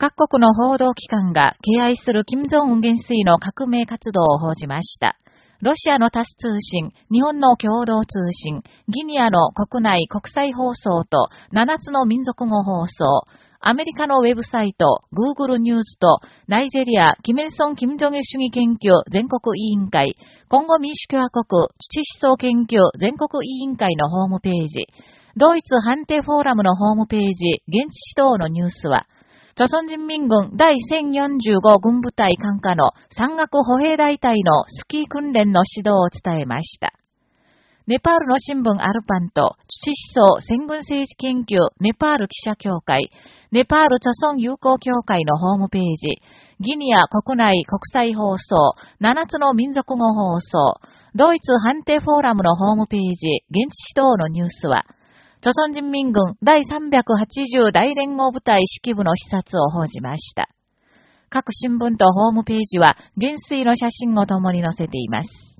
各国の報道機関が敬愛する金正恩元帥の革命活動を報じました。ロシアのタス通信、日本の共同通信、ギニアの国内国際放送と7つの民族語放送、アメリカのウェブサイト、Google ニュースと、ナイジェリア、キメルソン・キム・ジョゲ主義研究全国委員会、今後民主共和国土思想研究全国委員会のホームページ、ドイツ判定フォーラムのホームページ、現地指導のニュースは、朝鮮人民軍第1045軍部隊管下の山岳歩兵大隊のスキー訓練の指導を伝えました。ネパールの新聞アルパンと、土思想戦軍政治研究ネパール記者協会、ネパール著村友好協会のホームページ、ギニア国内国際放送、7つの民族語放送、ドイツ判定フォーラムのホームページ、現地指導のニュースは、朝鮮人民軍第380大連合部隊指揮部の視察を報じました。各新聞とホームページは、元帥の写真を共に載せています。